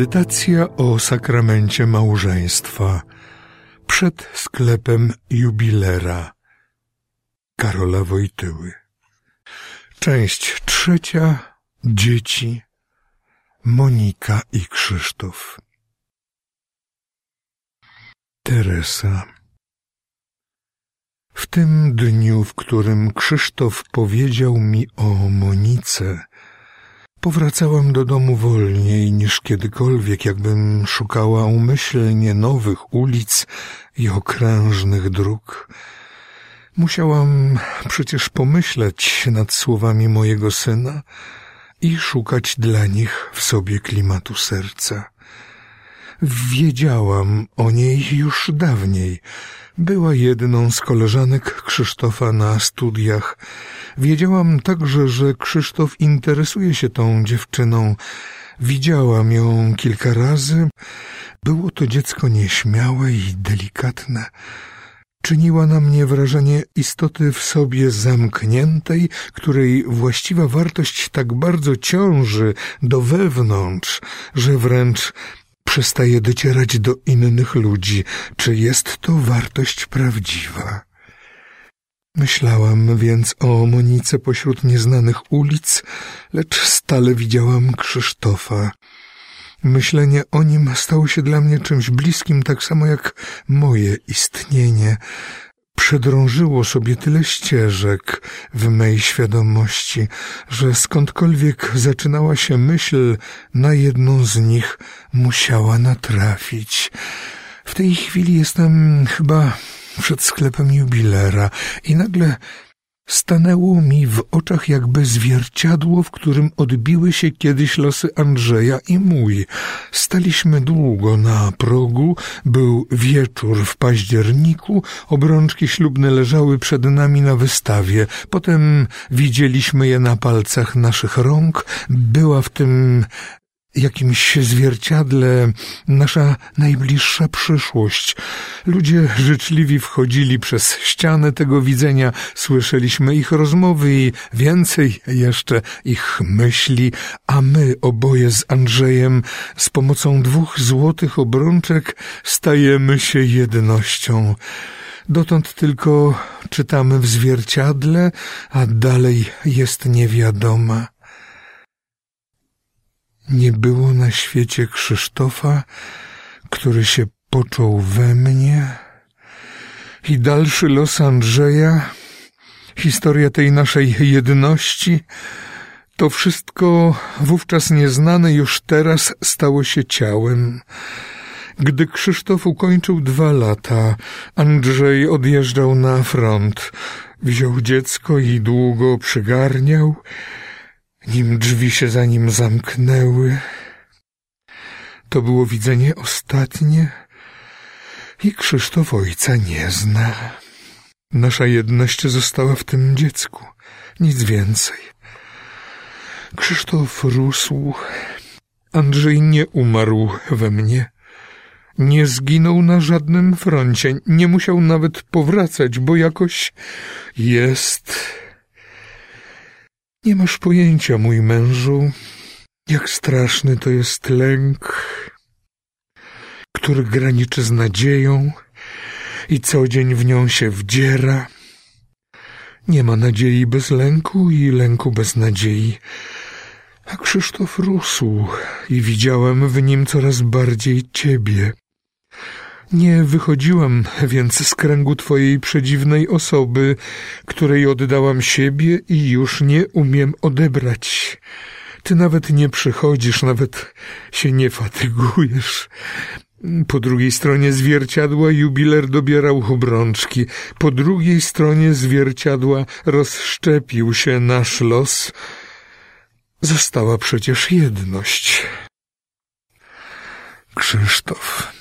Medytacja o sakramencie małżeństwa przed sklepem jubilera Karola Wojtyły. Część trzecia. Dzieci Monika i Krzysztof. Teresa. W tym dniu, w którym Krzysztof powiedział mi o Monice, Powracałam do domu wolniej niż kiedykolwiek, jakbym szukała umyślnie nowych ulic i okrężnych dróg. Musiałam przecież pomyśleć nad słowami mojego syna i szukać dla nich w sobie klimatu serca. Wiedziałam o niej już dawniej. Była jedną z koleżanek Krzysztofa na studiach. Wiedziałam także, że Krzysztof interesuje się tą dziewczyną. Widziałam ją kilka razy. Było to dziecko nieśmiałe i delikatne. Czyniła na mnie wrażenie istoty w sobie zamkniętej, której właściwa wartość tak bardzo ciąży do wewnątrz, że wręcz przestaje docierać do innych ludzi, czy jest to wartość prawdziwa. Myślałam więc o Monice pośród nieznanych ulic, lecz stale widziałam Krzysztofa. Myślenie o nim stało się dla mnie czymś bliskim, tak samo jak moje istnienie przedrążyło sobie tyle ścieżek w mej świadomości, że skądkolwiek zaczynała się myśl, na jedną z nich musiała natrafić. W tej chwili jestem chyba przed sklepem jubilera i nagle stanęło mi w oczach jakby zwierciadło, w którym odbiły się kiedyś losy Andrzeja i mój. Staliśmy długo na progu, był wieczór w październiku, obrączki ślubne leżały przed nami na wystawie, potem widzieliśmy je na palcach naszych rąk, była w tym jakimś zwierciadle nasza najbliższa przyszłość. Ludzie życzliwi wchodzili przez ścianę tego widzenia, słyszeliśmy ich rozmowy i więcej jeszcze ich myśli, a my oboje z Andrzejem z pomocą dwóch złotych obrączek stajemy się jednością. Dotąd tylko czytamy w zwierciadle, a dalej jest niewiadoma. Nie było na świecie Krzysztofa, który się począł we mnie i dalszy los Andrzeja, historia tej naszej jedności, to wszystko wówczas nieznane już teraz stało się ciałem. Gdy Krzysztof ukończył dwa lata, Andrzej odjeżdżał na front. Wziął dziecko i długo przygarniał, nim drzwi się za nim zamknęły. To było widzenie ostatnie i Krzysztof ojca nie zna. Nasza jedność została w tym dziecku, nic więcej. Krzysztof rósł, Andrzej nie umarł we mnie. Nie zginął na żadnym froncie, nie musiał nawet powracać, bo jakoś jest nie masz pojęcia, mój mężu, jak straszny to jest lęk, który graniczy z nadzieją i co dzień w nią się wdziera. Nie ma nadziei bez lęku i lęku bez nadziei. A Krzysztof rósł i widziałem w nim coraz bardziej ciebie. Nie wychodziłam więc z kręgu twojej przedziwnej osoby, której oddałam siebie i już nie umiem odebrać. Ty nawet nie przychodzisz, nawet się nie fatygujesz. Po drugiej stronie zwierciadła jubiler dobierał obrączki. Po drugiej stronie zwierciadła rozszczepił się nasz los. Została przecież jedność. Krzysztof.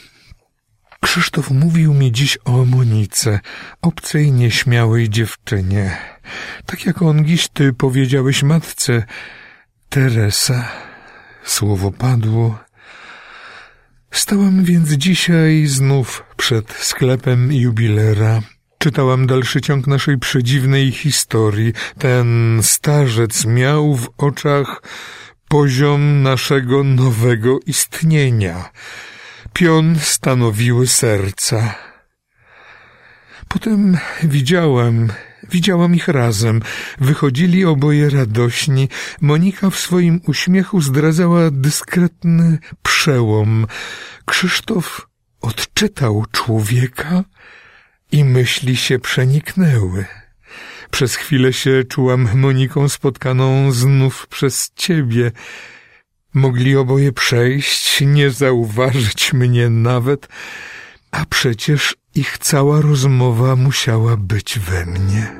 Krzysztof mówił mi dziś o Monice, obcej, nieśmiałej dziewczynie. Tak jak on dziś ty powiedziałeś matce, Teresa. Słowo padło. Stałam więc dzisiaj znów przed sklepem jubilera. Czytałam dalszy ciąg naszej przedziwnej historii. Ten starzec miał w oczach poziom naszego nowego istnienia. Pion stanowiły serca. Potem widziałem, widziałam ich razem. Wychodzili oboje radośni. Monika w swoim uśmiechu zdradzała dyskretny przełom. Krzysztof odczytał człowieka i myśli się przeniknęły. Przez chwilę się czułam Moniką spotkaną znów przez ciebie. Mogli oboje przejść, nie zauważyć mnie nawet, a przecież ich cała rozmowa musiała być we mnie.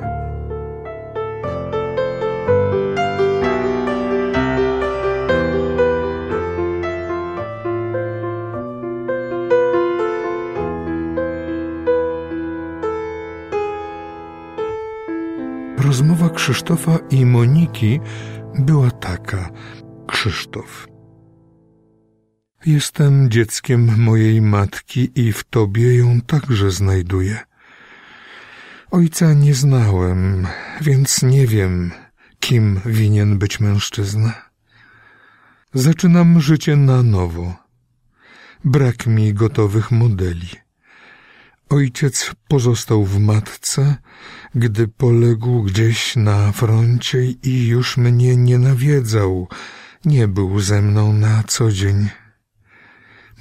Rozmowa Krzysztofa i Moniki była taka. Krzysztof. Jestem dzieckiem mojej matki i w tobie ją także znajduję. Ojca nie znałem, więc nie wiem, kim winien być mężczyzna. Zaczynam życie na nowo. Brak mi gotowych modeli. Ojciec pozostał w matce, gdy poległ gdzieś na froncie i już mnie nie nawiedzał, nie był ze mną na co dzień.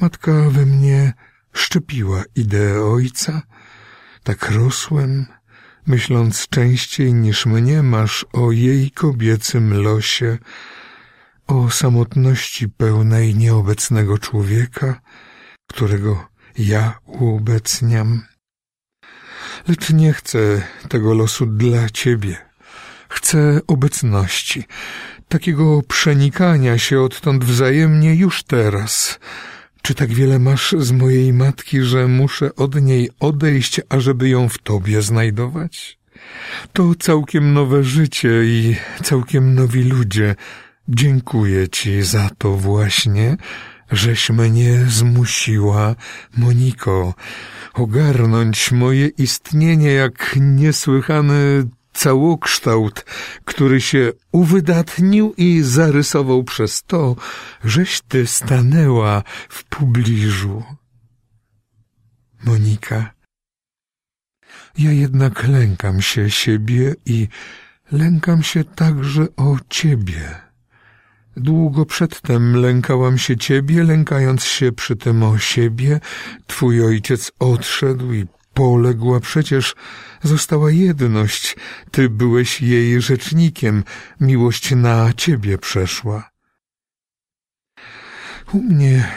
Matka we mnie szczepiła ideę ojca, tak rosłem, myśląc częściej niż mnie masz o jej kobiecym losie, o samotności pełnej nieobecnego człowieka, którego ja uobecniam. Lecz nie chcę tego losu dla ciebie. Chcę obecności, takiego przenikania się odtąd wzajemnie już teraz. Czy tak wiele masz z mojej matki, że muszę od niej odejść, ażeby ją w tobie znajdować? To całkiem nowe życie i całkiem nowi ludzie. Dziękuję ci za to właśnie, żeś mnie zmusiła, Moniko, ogarnąć moje istnienie jak niesłychany całokształt, który się uwydatnił i zarysował przez to, żeś ty stanęła w pobliżu. Monika. Ja jednak lękam się siebie i lękam się także o ciebie. Długo przedtem lękałam się ciebie, lękając się przy tym o siebie. Twój ojciec odszedł i poległ, a przecież została jedność. Ty byłeś jej rzecznikiem, miłość na ciebie przeszła. U mnie,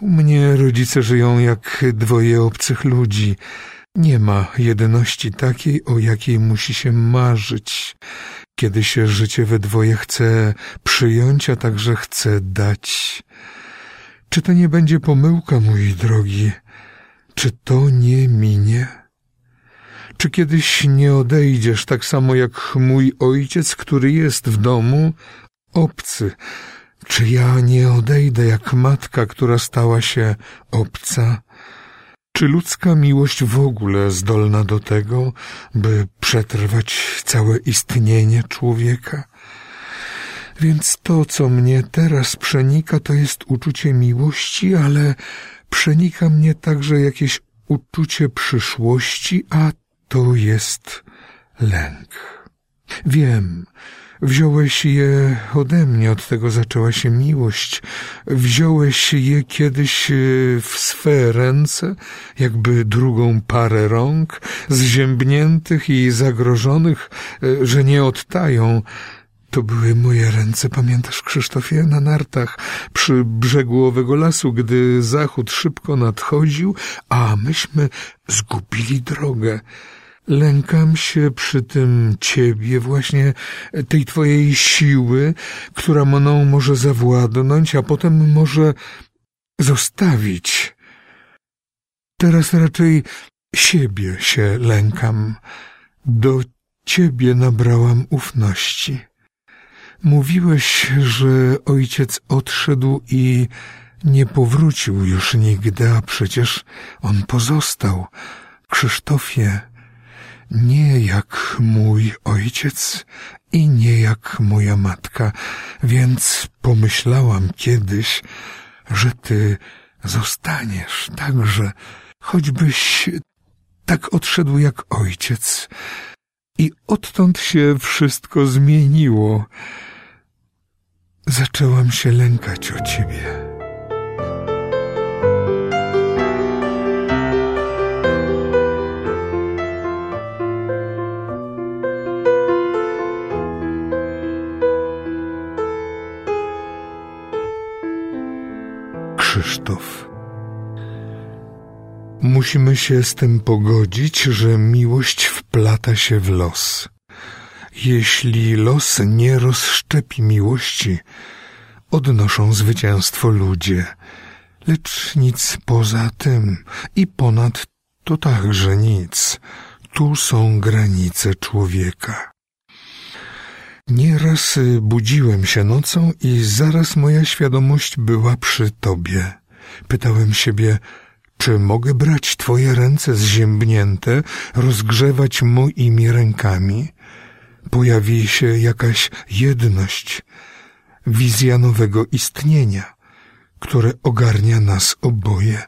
u mnie rodzice żyją jak dwoje obcych ludzi. Nie ma jedności takiej, o jakiej musi się marzyć kiedy się życie we dwoje chce przyjąć, a także chce dać. Czy to nie będzie pomyłka, mój drogi? Czy to nie minie? Czy kiedyś nie odejdziesz tak samo jak mój ojciec, który jest w domu, obcy? Czy ja nie odejdę jak matka, która stała się obca? Czy ludzka miłość w ogóle zdolna do tego, by przetrwać całe istnienie człowieka? Więc to, co mnie teraz przenika, to jest uczucie miłości, ale przenika mnie także jakieś uczucie przyszłości, a to jest lęk. Wiem, Wziąłeś je ode mnie, od tego zaczęła się miłość. Wziąłeś je kiedyś e, w swe ręce, jakby drugą parę rąk, zziębniętych i zagrożonych, e, że nie odtają. To były moje ręce, pamiętasz, Krzysztofie, na nartach przy brzegu owego lasu, gdy zachód szybko nadchodził, a myśmy zgubili drogę. Lękam się przy tym ciebie, właśnie tej twojej siły, która mną może zawładnąć, a potem może zostawić. Teraz raczej siebie się lękam. Do ciebie nabrałam ufności. Mówiłeś, że ojciec odszedł i nie powrócił już nigdy, a przecież on pozostał. Krzysztofie, nie jak mój ojciec i nie jak moja matka, więc pomyślałam kiedyś, że ty zostaniesz także, choćbyś tak odszedł jak ojciec. I odtąd się wszystko zmieniło. Zaczęłam się lękać o ciebie. Krzysztof. Musimy się z tym pogodzić, że miłość wplata się w los. Jeśli los nie rozszczepi miłości, odnoszą zwycięstwo ludzie, lecz nic poza tym i ponad to także nic. Tu są granice człowieka. Nieraz budziłem się nocą i zaraz moja świadomość była przy tobie. Pytałem siebie, czy mogę brać twoje ręce zziębnięte, rozgrzewać moimi rękami? Pojawi się jakaś jedność, wizja nowego istnienia, które ogarnia nas oboje,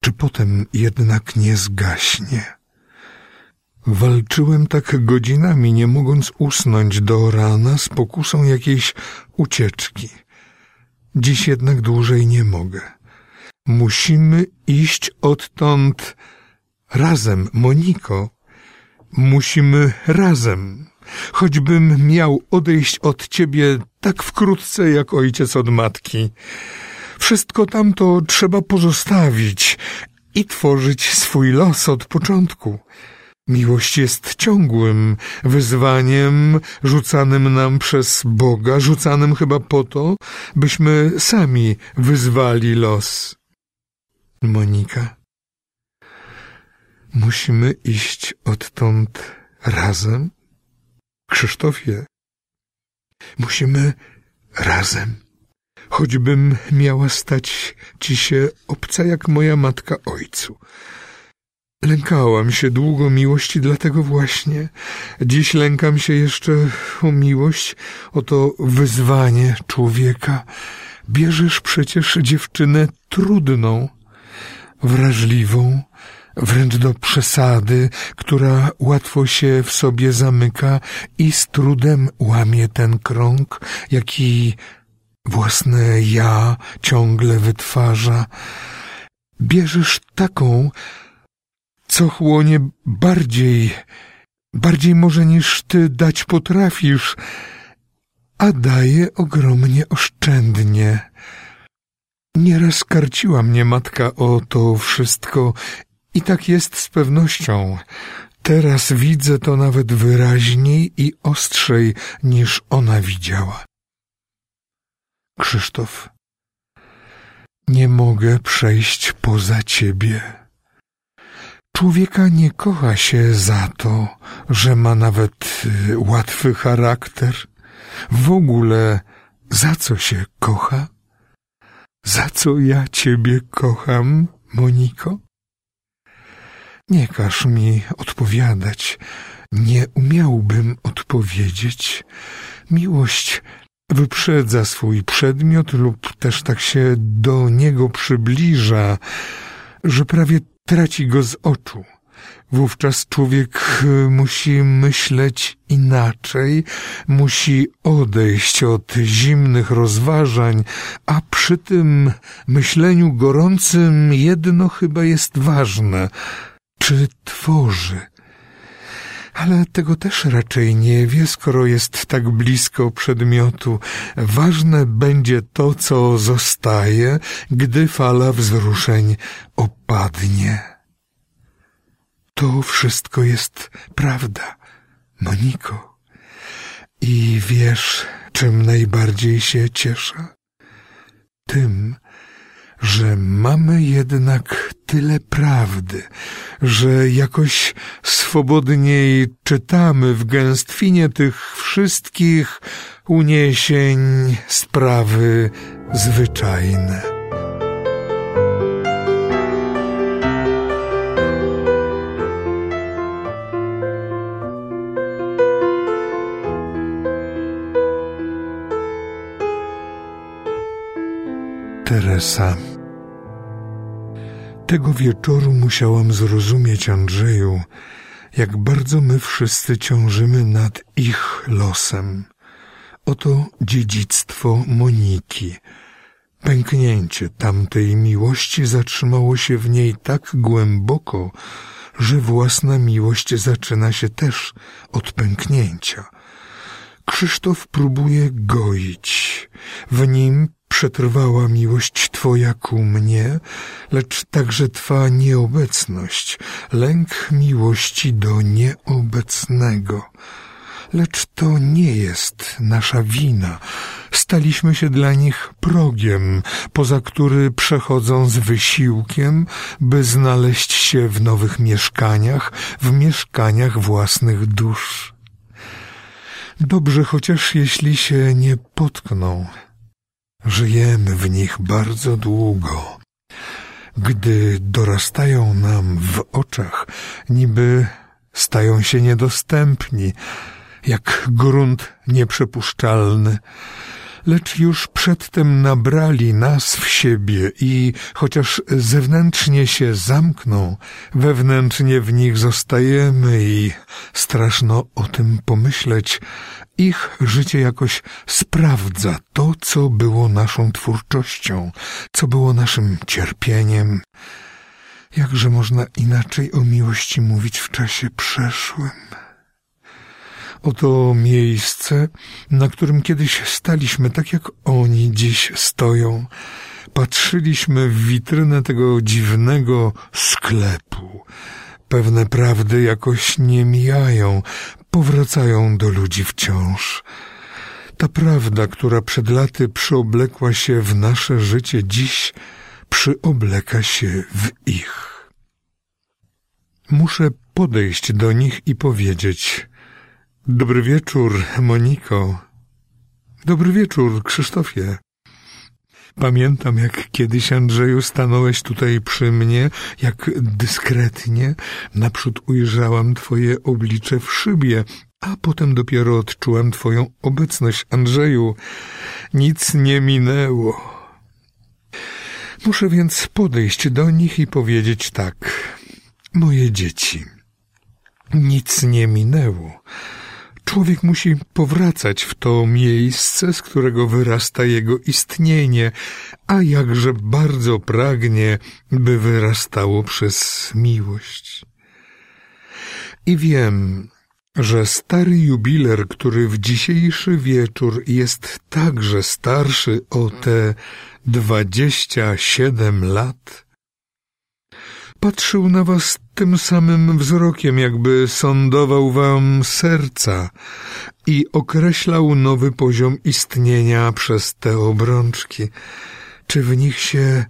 czy potem jednak nie zgaśnie? Walczyłem tak godzinami, nie mogąc usnąć do rana z pokusą jakiejś ucieczki. Dziś jednak dłużej nie mogę. Musimy iść odtąd razem, Moniko. Musimy razem. Choćbym miał odejść od ciebie tak wkrótce jak ojciec od matki. Wszystko tamto trzeba pozostawić i tworzyć swój los od początku. Miłość jest ciągłym wyzwaniem rzucanym nam przez Boga, rzucanym chyba po to, byśmy sami wyzwali los. Monika, musimy iść odtąd razem? Krzysztofie, musimy razem. Choćbym miała stać ci się obca jak moja matka ojcu. Lękałam się długo miłości, dlatego właśnie dziś lękam się jeszcze o miłość, o to wyzwanie człowieka. Bierzesz przecież dziewczynę trudną, wrażliwą, wręcz do przesady, która łatwo się w sobie zamyka i z trudem łamie ten krąg, jaki własne ja ciągle wytwarza. Bierzesz taką, co chłonie bardziej, bardziej może niż ty dać potrafisz, a daje ogromnie oszczędnie. Nieraz karciła mnie matka o to wszystko i tak jest z pewnością. Teraz widzę to nawet wyraźniej i ostrzej niż ona widziała. Krzysztof, nie mogę przejść poza ciebie. Człowieka nie kocha się za to, że ma nawet y, łatwy charakter. W ogóle za co się kocha? Za co ja ciebie kocham, Moniko? Nie każ mi odpowiadać. Nie umiałbym odpowiedzieć. Miłość wyprzedza swój przedmiot lub też tak się do niego przybliża, że prawie traci go z oczu. Wówczas człowiek musi myśleć inaczej, musi odejść od zimnych rozważań, a przy tym myśleniu gorącym jedno chyba jest ważne. Czy tworzy? Ale tego też raczej nie wie, skoro jest tak blisko przedmiotu. Ważne będzie to, co zostaje, gdy fala wzruszeń opadnie. To wszystko jest prawda, Moniko. I wiesz, czym najbardziej się cieszę? Tym, że mamy jednak tyle prawdy, że jakoś swobodniej czytamy w gęstwinie tych wszystkich uniesień sprawy zwyczajne. Teresa. Tego wieczoru musiałam zrozumieć, Andrzeju, jak bardzo my wszyscy ciążymy nad ich losem. Oto dziedzictwo Moniki. Pęknięcie tamtej miłości zatrzymało się w niej tak głęboko, że własna miłość zaczyna się też od pęknięcia. Krzysztof próbuje goić. W nim przetrwała miłość Twoja ku mnie, lecz także Twa nieobecność, lęk miłości do nieobecnego. Lecz to nie jest nasza wina. Staliśmy się dla nich progiem, poza który przechodzą z wysiłkiem, by znaleźć się w nowych mieszkaniach, w mieszkaniach własnych dusz. Dobrze chociaż jeśli się nie potkną. Żyjemy w nich bardzo długo. Gdy dorastają nam w oczach, niby stają się niedostępni, jak grunt nieprzepuszczalny, lecz już przedtem nabrali nas w siebie i chociaż zewnętrznie się zamkną, wewnętrznie w nich zostajemy i straszno o tym pomyśleć, ich życie jakoś sprawdza to, co było naszą twórczością, co było naszym cierpieniem. Jakże można inaczej o miłości mówić w czasie przeszłym? Oto miejsce, na którym kiedyś staliśmy, tak jak oni dziś stoją. Patrzyliśmy w witrynę tego dziwnego sklepu. Pewne prawdy jakoś nie mijają, powracają do ludzi wciąż. Ta prawda, która przed laty przyoblekła się w nasze życie, dziś przyobleka się w ich. Muszę podejść do nich i powiedzieć: Dobry wieczór, Moniko. Dobry wieczór, Krzysztofie. Pamiętam, jak kiedyś, Andrzeju, stanąłeś tutaj przy mnie, jak dyskretnie naprzód ujrzałam twoje oblicze w szybie, a potem dopiero odczułam twoją obecność, Andrzeju. Nic nie minęło. Muszę więc podejść do nich i powiedzieć tak. Moje dzieci, nic nie minęło. Człowiek musi powracać w to miejsce, z którego wyrasta jego istnienie, a jakże bardzo pragnie, by wyrastało przez miłość. I wiem, że stary jubiler, który w dzisiejszy wieczór jest także starszy o te dwadzieścia siedem lat, patrzył na was tym samym wzrokiem, jakby sądował wam serca i określał nowy poziom istnienia przez te obrączki. Czy w nich się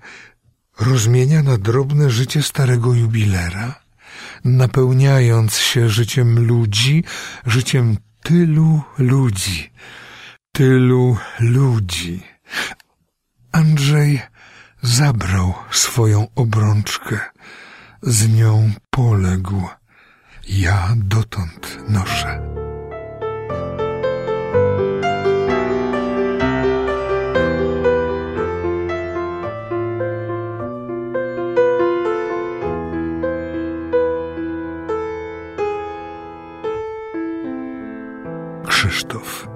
rozmienia na drobne życie starego jubilera, napełniając się życiem ludzi, życiem tylu ludzi, tylu ludzi. Andrzej zabrał swoją obrączkę z nią poległ, ja dotąd noszę. Krzysztof.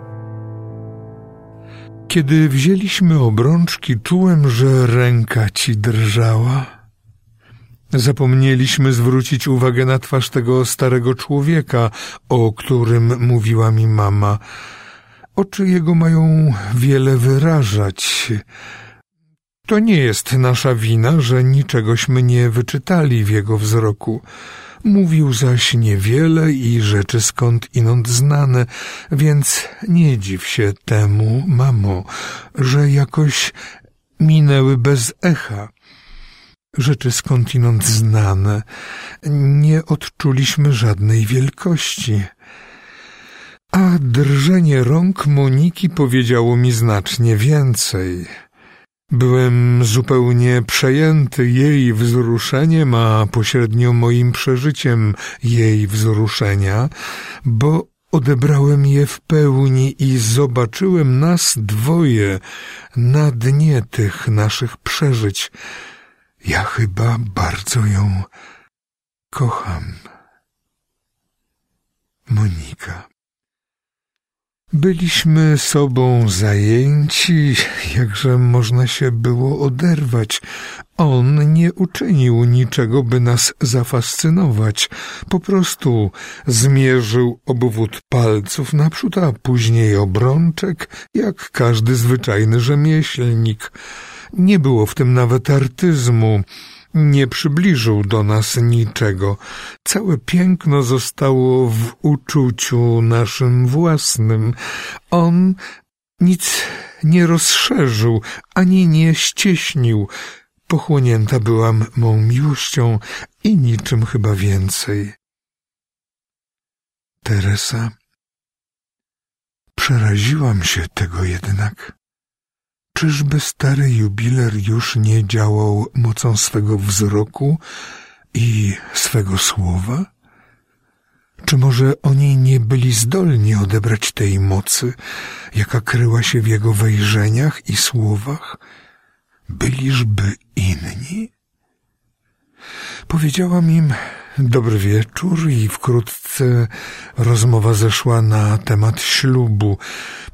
Kiedy wzięliśmy obrączki, czułem, że ręka ci drżała Zapomnieliśmy zwrócić uwagę na twarz tego starego człowieka, o którym mówiła mi mama. Oczy jego mają wiele wyrażać. To nie jest nasza wina, że niczegośmy nie wyczytali w jego wzroku. Mówił zaś niewiele i rzeczy skąd inąd znane, więc nie dziw się temu, mamo, że jakoś minęły bez echa rzeczy skądinąd znane, nie odczuliśmy żadnej wielkości. A drżenie rąk Moniki powiedziało mi znacznie więcej. Byłem zupełnie przejęty jej wzruszeniem, a pośrednio moim przeżyciem jej wzruszenia, bo odebrałem je w pełni i zobaczyłem nas dwoje na dnie tych naszych przeżyć. Ja chyba bardzo ją kocham. Monika. Byliśmy sobą zajęci, jakże można się było oderwać. On nie uczynił niczego, by nas zafascynować. Po prostu zmierzył obwód palców naprzód, a później obrączek, jak każdy zwyczajny rzemieślnik. Nie było w tym nawet artyzmu nie przybliżył do nas niczego. Całe piękno zostało w uczuciu naszym własnym. On nic nie rozszerzył, ani nie ścieśnił. Pochłonięta byłam mą miłością i niczym chyba więcej. Teresa. Przeraziłam się tego jednak. Czyżby stary jubiler już nie działał mocą swego wzroku i swego słowa? Czy może oni nie byli zdolni odebrać tej mocy, jaka kryła się w jego wejrzeniach i słowach? Byliżby inni? Powiedziałam im dobry wieczór i wkrótce rozmowa zeszła na temat ślubu.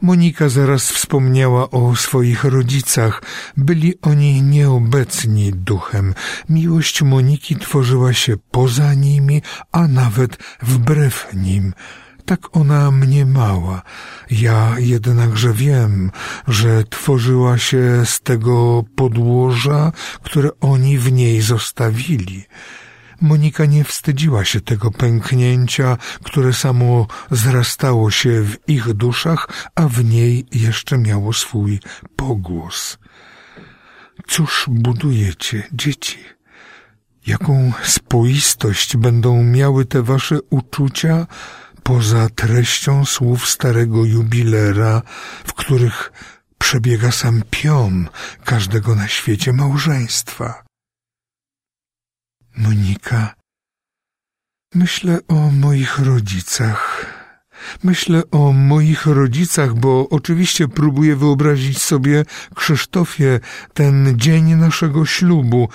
Monika zaraz wspomniała o swoich rodzicach. Byli oni nieobecni duchem. Miłość Moniki tworzyła się poza nimi, a nawet wbrew nim. Tak ona mnie mała. Ja jednakże wiem, że tworzyła się z tego podłoża, które oni w niej zostawili. Monika nie wstydziła się tego pęknięcia, które samo zrastało się w ich duszach, a w niej jeszcze miało swój pogłos. Cóż budujecie, dzieci? Jaką spoistość będą miały te wasze uczucia poza treścią słów starego jubilera, w których przebiega sam pion każdego na świecie małżeństwa? Monika, myślę o moich rodzicach. Myślę o moich rodzicach, bo oczywiście próbuję wyobrazić sobie, Krzysztofie, ten dzień naszego ślubu.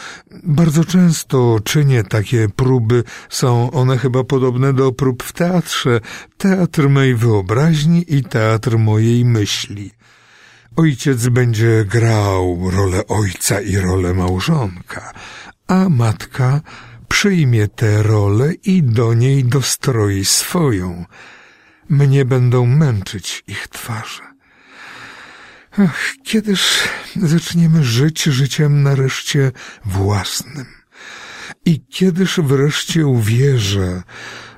Bardzo często czynię takie próby, są one chyba podobne do prób w teatrze. Teatr mej wyobraźni i teatr mojej myśli. Ojciec będzie grał rolę ojca i rolę małżonka a matka przyjmie tę rolę i do niej dostroi swoją. Mnie będą męczyć ich twarze. Ach, kiedyż zaczniemy żyć życiem nareszcie własnym? I kiedyż wreszcie uwierzę,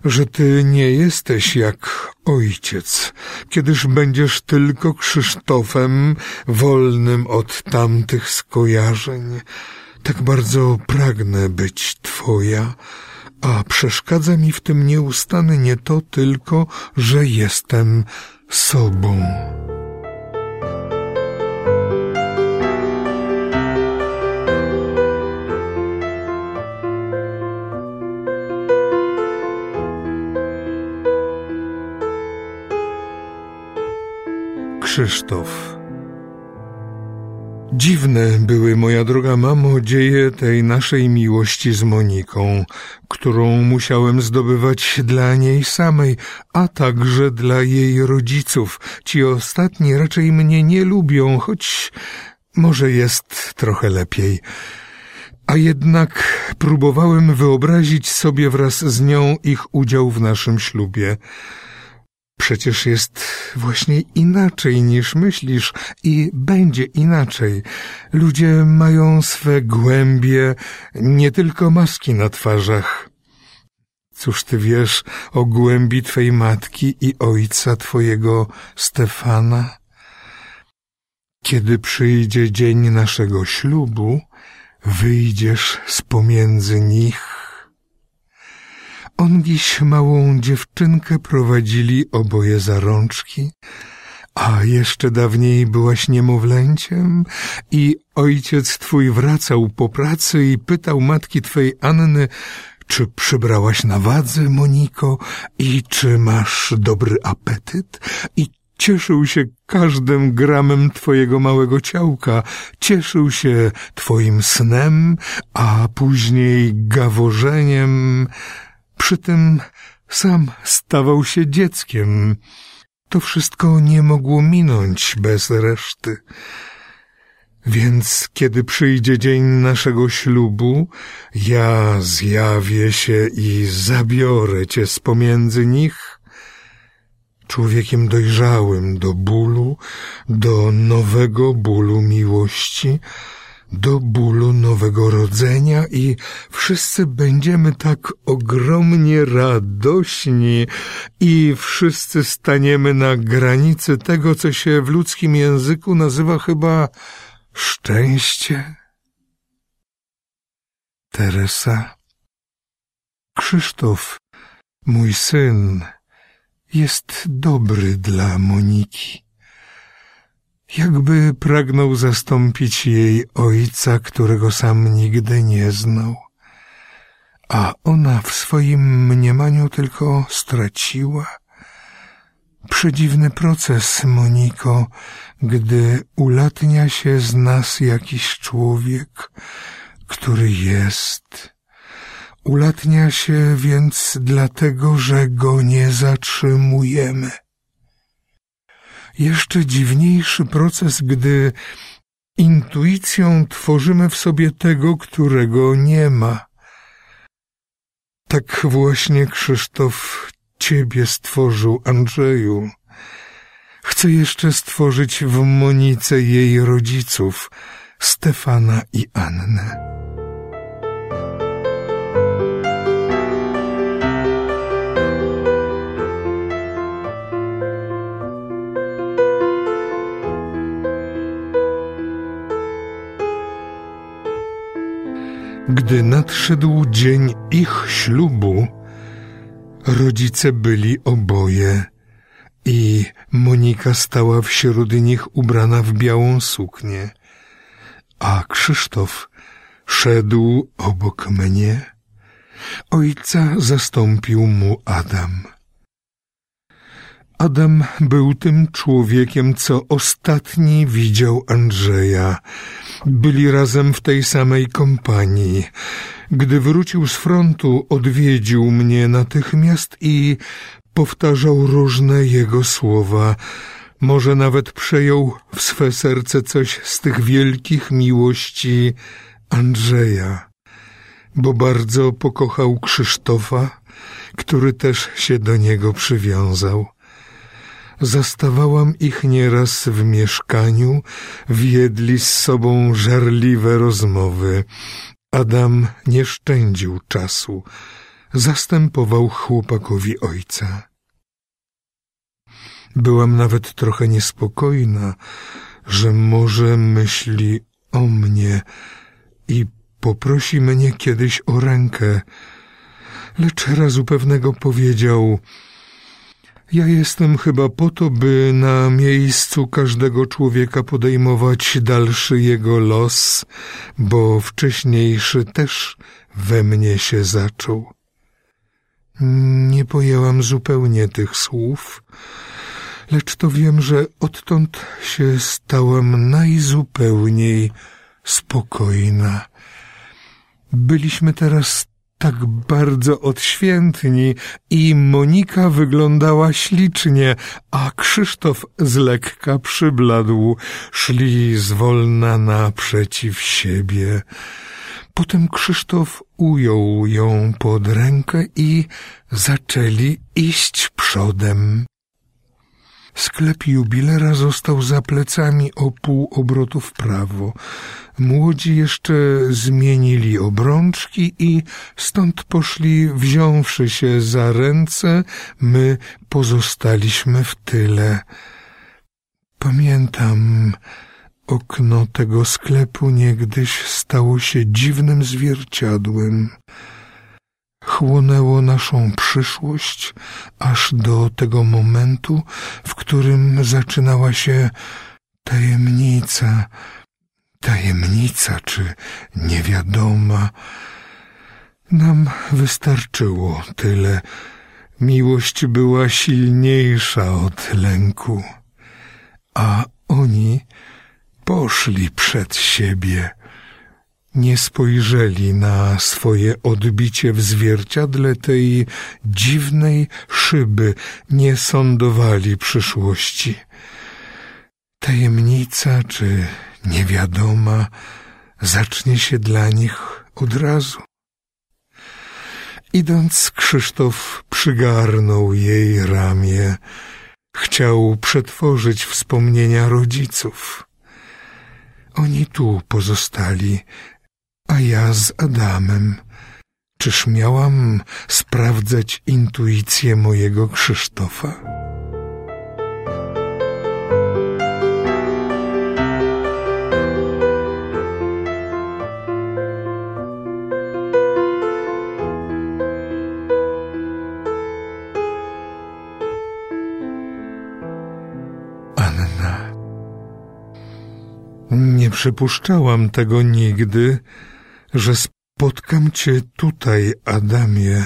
że ty nie jesteś jak ojciec, kiedyż będziesz tylko Krzysztofem wolnym od tamtych skojarzeń, tak bardzo pragnę być Twoja, a przeszkadza mi w tym nieustannie nie to tylko, że jestem sobą. Krzysztof Dziwne były, moja droga mamo, dzieje tej naszej miłości z Moniką, którą musiałem zdobywać dla niej samej, a także dla jej rodziców. Ci ostatni raczej mnie nie lubią, choć może jest trochę lepiej. A jednak próbowałem wyobrazić sobie wraz z nią ich udział w naszym ślubie. Przecież jest właśnie inaczej niż myślisz i będzie inaczej. Ludzie mają swe głębie, nie tylko maski na twarzach. Cóż ty wiesz o głębi twej matki i ojca twojego Stefana? Kiedy przyjdzie dzień naszego ślubu, wyjdziesz z pomiędzy nich Ongiś małą dziewczynkę prowadzili oboje za rączki, a jeszcze dawniej byłaś niemowlęciem i ojciec twój wracał po pracy i pytał matki twej Anny, czy przybrałaś na wadze, Moniko, i czy masz dobry apetyt, i cieszył się każdym gramem twojego małego ciałka, cieszył się twoim snem, a później gaworzeniem. Przy tym sam stawał się dzieckiem. To wszystko nie mogło minąć bez reszty. Więc kiedy przyjdzie dzień naszego ślubu, ja zjawię się i zabiorę cię z pomiędzy nich, człowiekiem dojrzałym do bólu, do nowego bólu miłości, do bólu nowego rodzenia i wszyscy będziemy tak ogromnie radośni i wszyscy staniemy na granicy tego, co się w ludzkim języku nazywa chyba szczęście. Teresa, Krzysztof, mój syn, jest dobry dla Moniki. Jakby pragnął zastąpić jej ojca, którego sam nigdy nie znał. A ona w swoim mniemaniu tylko straciła. Przedziwny proces, Moniko, gdy ulatnia się z nas jakiś człowiek, który jest. Ulatnia się więc dlatego, że go nie zatrzymujemy. Jeszcze dziwniejszy proces, gdy intuicją tworzymy w sobie tego, którego nie ma. Tak właśnie Krzysztof ciebie stworzył, Andrzeju. Chcę jeszcze stworzyć w Monice jej rodziców, Stefana i Annę. Gdy nadszedł dzień ich ślubu, rodzice byli oboje i Monika stała wśród nich ubrana w białą suknię, a Krzysztof szedł obok mnie. Ojca zastąpił mu Adam. Adam był tym człowiekiem, co ostatni widział Andrzeja. Byli razem w tej samej kompanii. Gdy wrócił z frontu, odwiedził mnie natychmiast i powtarzał różne jego słowa. Może nawet przejął w swe serce coś z tych wielkich miłości Andrzeja, bo bardzo pokochał Krzysztofa, który też się do niego przywiązał. Zastawałam ich nieraz w mieszkaniu, wiedli z sobą żarliwe rozmowy. Adam nie szczędził czasu, zastępował chłopakowi ojca. Byłam nawet trochę niespokojna, że może myśli o mnie i poprosi mnie kiedyś o rękę, lecz razu pewnego powiedział – ja jestem chyba po to, by na miejscu każdego człowieka podejmować dalszy jego los, bo wcześniejszy też we mnie się zaczął. Nie pojęłam zupełnie tych słów, lecz to wiem, że odtąd się stałam najzupełniej spokojna. Byliśmy teraz tak bardzo odświętni i Monika wyglądała ślicznie, a Krzysztof z lekka przybladł. Szli zwolna naprzeciw siebie. Potem Krzysztof ujął ją pod rękę i zaczęli iść przodem. Sklep jubilera został za plecami o pół obrotu w prawo. Młodzi jeszcze zmienili obrączki i stąd poszli, wziąwszy się za ręce, my pozostaliśmy w tyle. Pamiętam, okno tego sklepu niegdyś stało się dziwnym zwierciadłem chłonęło naszą przyszłość aż do tego momentu, w którym zaczynała się tajemnica, tajemnica czy niewiadoma. Nam wystarczyło tyle. Miłość była silniejsza od lęku, a oni poszli przed siebie. Nie spojrzeli na swoje odbicie w zwierciadle tej dziwnej szyby, nie sądowali przyszłości. Tajemnica czy niewiadoma zacznie się dla nich od razu. Idąc, Krzysztof przygarnął jej ramię. Chciał przetworzyć wspomnienia rodziców. Oni tu pozostali, a ja z Adamem. Czyż miałam sprawdzać intuicję mojego Krzysztofa? Nie przypuszczałam tego nigdy, że spotkam cię tutaj, Adamie.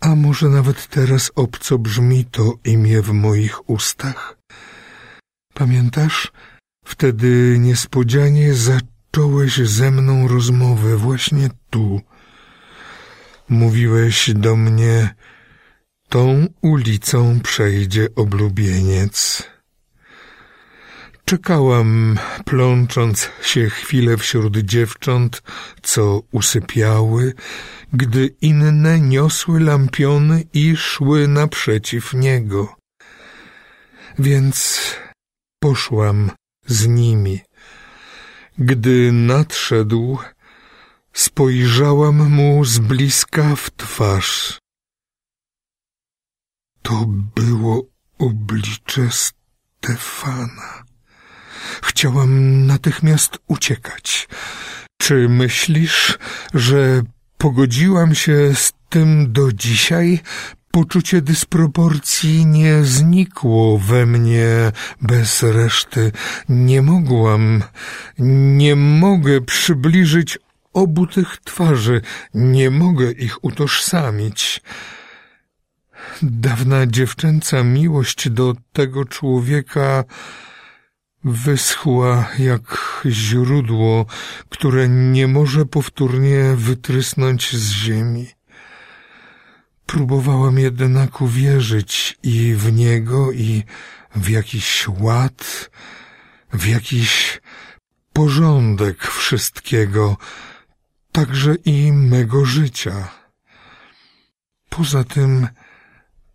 A może nawet teraz obco brzmi to imię w moich ustach? Pamiętasz? Wtedy niespodzianie zacząłeś ze mną rozmowę właśnie tu. Mówiłeś do mnie, tą ulicą przejdzie oblubieniec. Czekałam, plącząc się chwilę wśród dziewcząt, co usypiały, gdy inne niosły lampiony i szły naprzeciw niego. Więc poszłam z nimi. Gdy nadszedł, spojrzałam mu z bliska w twarz. To było oblicze Stefana. Chciałam natychmiast uciekać. Czy myślisz, że pogodziłam się z tym do dzisiaj? Poczucie dysproporcji nie znikło we mnie bez reszty. Nie mogłam, nie mogę przybliżyć obu tych twarzy, nie mogę ich utożsamić. Dawna dziewczęca miłość do tego człowieka wyschła jak źródło, które nie może powtórnie wytrysnąć z ziemi. Próbowałam jednak uwierzyć i w niego, i w jakiś ład, w jakiś porządek wszystkiego, także i mego życia. Poza tym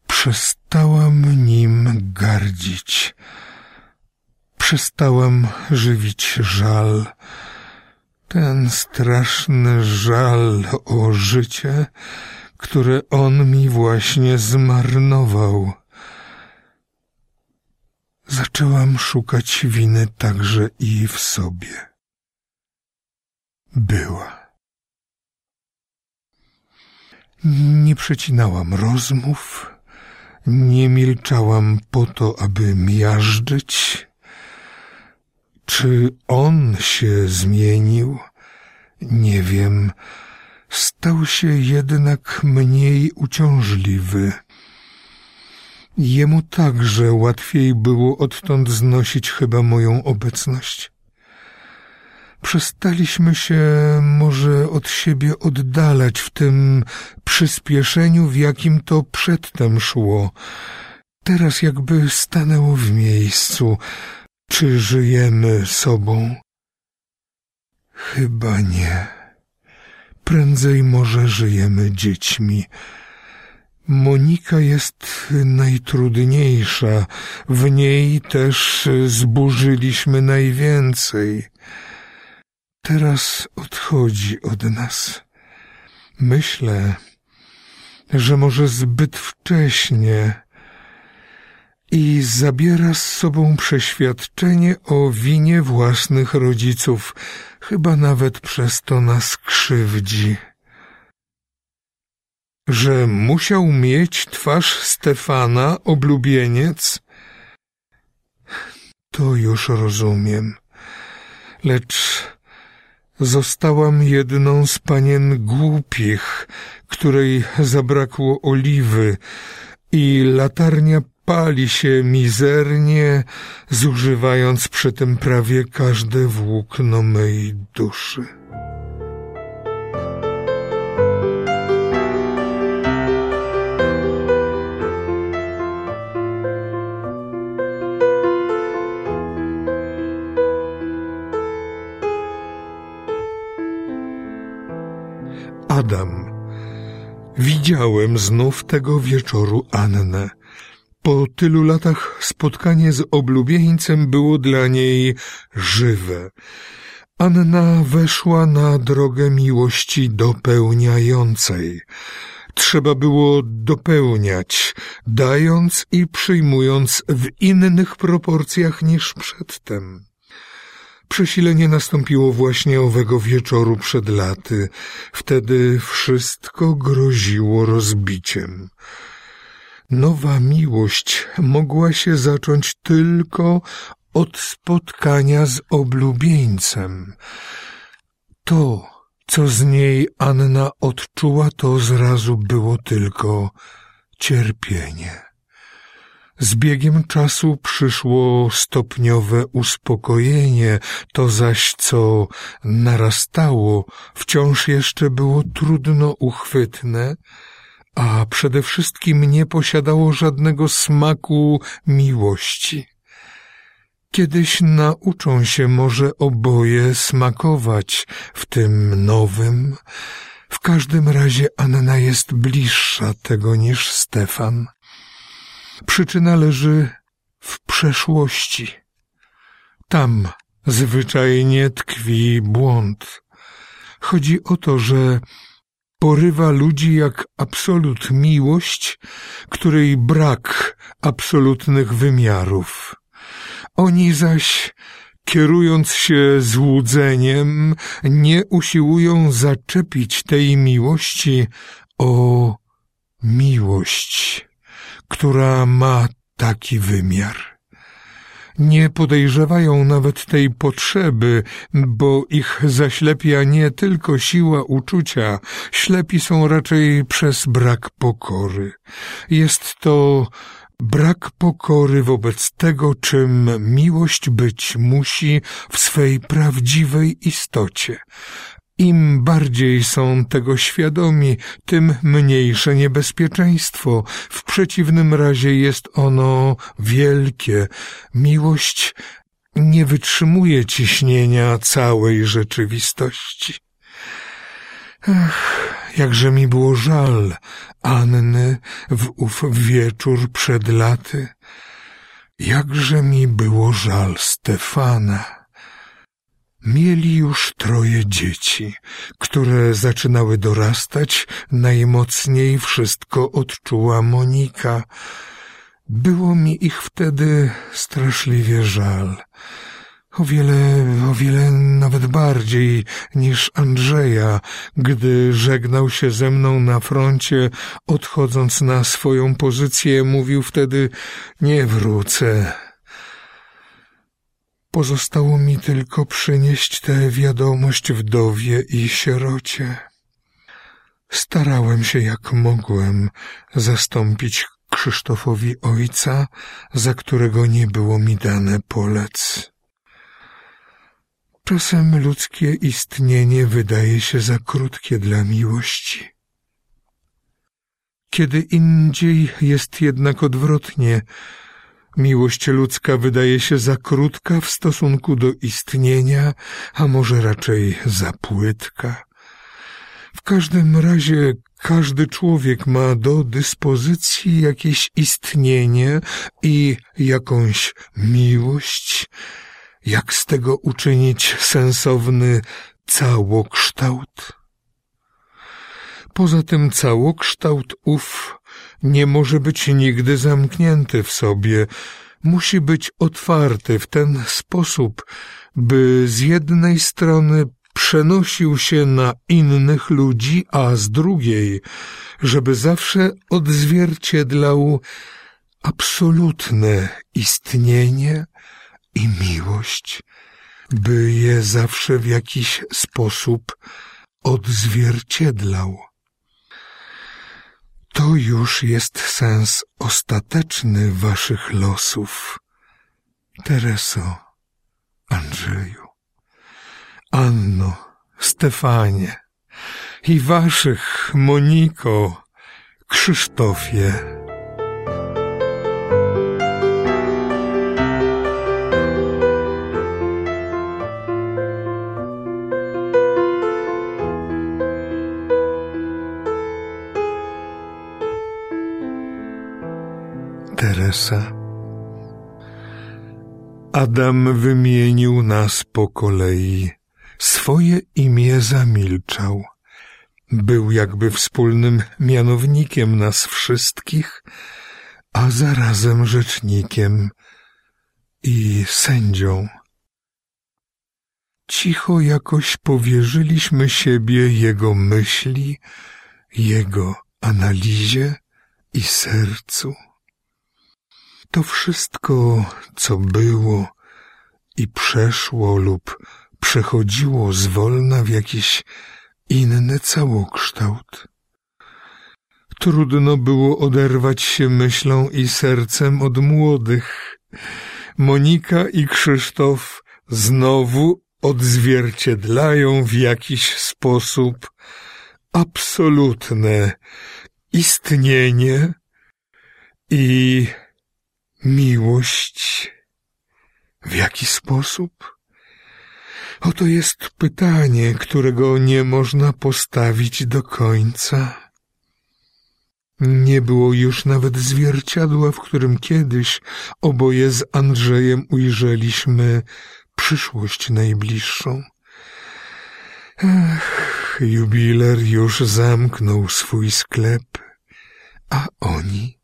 przestałam nim gardzić przestałam żywić żal. Ten straszny żal o życie, które on mi właśnie zmarnował. Zaczęłam szukać winy także i w sobie. Była. Nie przecinałam rozmów, nie milczałam po to, aby miażdżyć, czy on się zmienił? Nie wiem. Stał się jednak mniej uciążliwy. Jemu także łatwiej było odtąd znosić chyba moją obecność. Przestaliśmy się może od siebie oddalać w tym przyspieszeniu, w jakim to przedtem szło. Teraz jakby stanęło w miejscu, czy żyjemy sobą? Chyba nie. Prędzej może żyjemy dziećmi. Monika jest najtrudniejsza, w niej też zburzyliśmy najwięcej. Teraz odchodzi od nas. Myślę, że może zbyt wcześnie i zabiera z sobą przeświadczenie o winie własnych rodziców, chyba nawet przez to nas krzywdzi. Że musiał mieć twarz Stefana, oblubieniec? To już rozumiem, lecz Zostałam jedną z panien głupich, której zabrakło oliwy i latarnia pali się mizernie, zużywając przy tym prawie każde włókno mej duszy. Adam. Widziałem znów tego wieczoru Annę. Po tylu latach spotkanie z oblubieńcem było dla niej żywe. Anna weszła na drogę miłości dopełniającej. Trzeba było dopełniać, dając i przyjmując w innych proporcjach niż przedtem. Przesilenie nastąpiło właśnie owego wieczoru przed laty. Wtedy wszystko groziło rozbiciem. Nowa miłość mogła się zacząć tylko od spotkania z oblubieńcem. To, co z niej Anna odczuła, to zrazu było tylko cierpienie. Z biegiem czasu przyszło stopniowe uspokojenie, to zaś co narastało, wciąż jeszcze było trudno uchwytne, a przede wszystkim nie posiadało żadnego smaku miłości. Kiedyś nauczą się może oboje smakować w tym nowym. W każdym razie Anna jest bliższa tego niż Stefan. Przyczyna leży w przeszłości. Tam zwyczajnie tkwi błąd. Chodzi o to, że porywa ludzi jak absolut miłość, której brak absolutnych wymiarów. Oni zaś, kierując się złudzeniem, nie usiłują zaczepić tej miłości o miłość która ma taki wymiar. Nie podejrzewają nawet tej potrzeby, bo ich zaślepia nie tylko siła uczucia, ślepi są raczej przez brak pokory. Jest to brak pokory wobec tego, czym miłość być musi w swej prawdziwej istocie, im bardziej są tego świadomi, tym mniejsze niebezpieczeństwo. W przeciwnym razie jest ono wielkie. Miłość nie wytrzymuje ciśnienia całej rzeczywistości. Ach, jakże mi było żal Anny w ów wieczór przed laty. Jakże mi było żal Stefana. Mieli już troje dzieci, które zaczynały dorastać, najmocniej wszystko odczuła Monika. Było mi ich wtedy straszliwie żal. O wiele, o wiele nawet bardziej niż Andrzeja, gdy żegnał się ze mną na froncie, odchodząc na swoją pozycję, mówił wtedy nie wrócę, Pozostało mi tylko przynieść tę wiadomość wdowie i sierocie. Starałem się jak mogłem zastąpić Krzysztofowi ojca, za którego nie było mi dane polec. Czasem ludzkie istnienie wydaje się za krótkie dla miłości. Kiedy indziej jest jednak odwrotnie, Miłość ludzka wydaje się za krótka w stosunku do istnienia, a może raczej za płytka. W każdym razie każdy człowiek ma do dyspozycji jakieś istnienie i jakąś miłość. Jak z tego uczynić sensowny całokształt? Poza tym całokształt ów nie może być nigdy zamknięty w sobie, musi być otwarty w ten sposób, by z jednej strony przenosił się na innych ludzi, a z drugiej, żeby zawsze odzwierciedlał absolutne istnienie i miłość. by je zawsze w jakiś sposób odzwierciedlał. To już jest sens ostateczny waszych losów. Tereso, Andrzeju, Anno, Stefanie i waszych, Moniko, Krzysztofie. Adam wymienił nas po kolei. Swoje imię zamilczał. Był jakby wspólnym mianownikiem nas wszystkich, a zarazem rzecznikiem i sędzią. Cicho jakoś powierzyliśmy siebie jego myśli, jego analizie i sercu. To wszystko, co było i przeszło lub przechodziło zwolna w jakiś inny całokształt. Trudno było oderwać się myślą i sercem od młodych. Monika i Krzysztof znowu odzwierciedlają w jakiś sposób absolutne istnienie i Miłość? W jaki sposób? Oto jest pytanie, którego nie można postawić do końca. Nie było już nawet zwierciadła, w którym kiedyś oboje z Andrzejem ujrzeliśmy przyszłość najbliższą. Ach, jubiler już zamknął swój sklep, a oni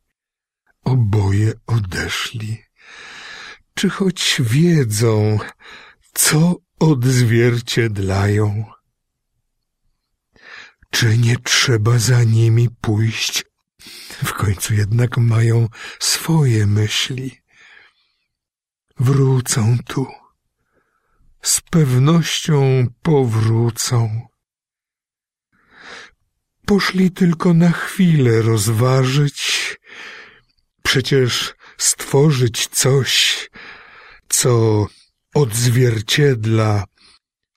Oboje odeszli. Czy choć wiedzą, co odzwierciedlają? Czy nie trzeba za nimi pójść? W końcu jednak mają swoje myśli. Wrócą tu. Z pewnością powrócą. Poszli tylko na chwilę rozważyć, Przecież stworzyć coś, co odzwierciedla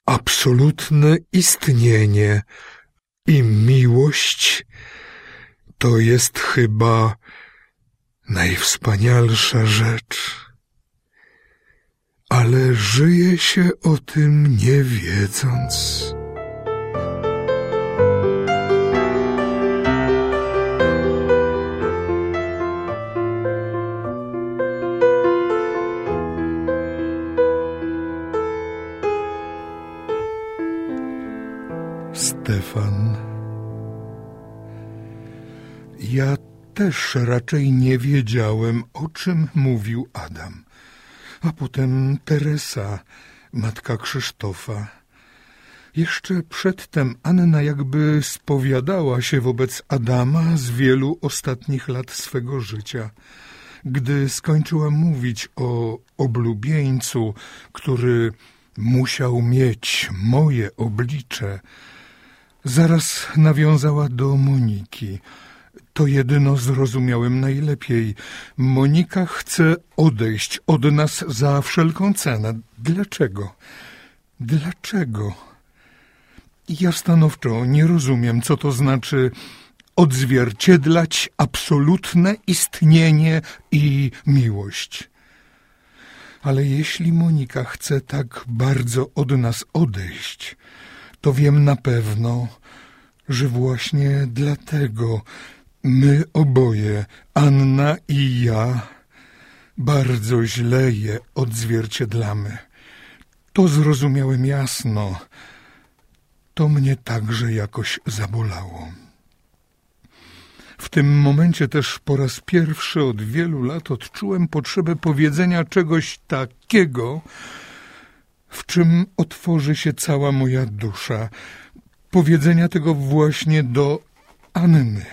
absolutne istnienie i miłość, to jest chyba najwspanialsza rzecz. Ale żyje się o tym nie wiedząc. Stefan. Ja też raczej nie wiedziałem, o czym mówił Adam. A potem Teresa, matka Krzysztofa. Jeszcze przedtem Anna jakby spowiadała się wobec Adama z wielu ostatnich lat swego życia. Gdy skończyła mówić o oblubieńcu, który musiał mieć moje oblicze, Zaraz nawiązała do Moniki. To jedyno zrozumiałem najlepiej. Monika chce odejść od nas za wszelką cenę. Dlaczego? Dlaczego? Ja stanowczo nie rozumiem, co to znaczy odzwierciedlać absolutne istnienie i miłość. Ale jeśli Monika chce tak bardzo od nas odejść, to wiem na pewno, że właśnie dlatego my oboje, Anna i ja, bardzo źle je odzwierciedlamy. To zrozumiałem jasno. To mnie także jakoś zabolało. W tym momencie też po raz pierwszy od wielu lat odczułem potrzebę powiedzenia czegoś takiego, w czym otworzy się cała moja dusza. Powiedzenia tego właśnie do Anny.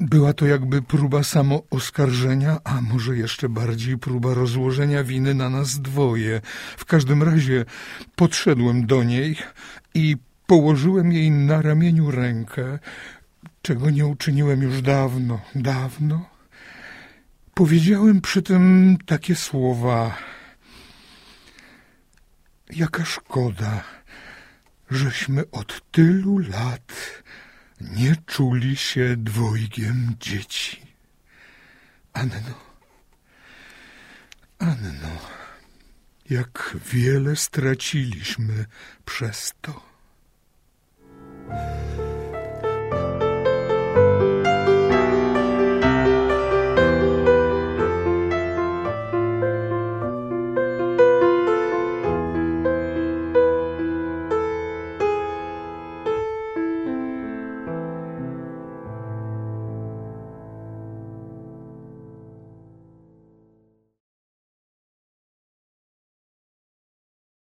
Była to jakby próba samooskarżenia, a może jeszcze bardziej próba rozłożenia winy na nas dwoje. W każdym razie podszedłem do niej i położyłem jej na ramieniu rękę, czego nie uczyniłem już dawno, dawno. Powiedziałem przy tym takie słowa. Jaka szkoda, żeśmy od tylu lat nie czuli się dwojgiem dzieci. Anno, Anno, jak wiele straciliśmy przez to.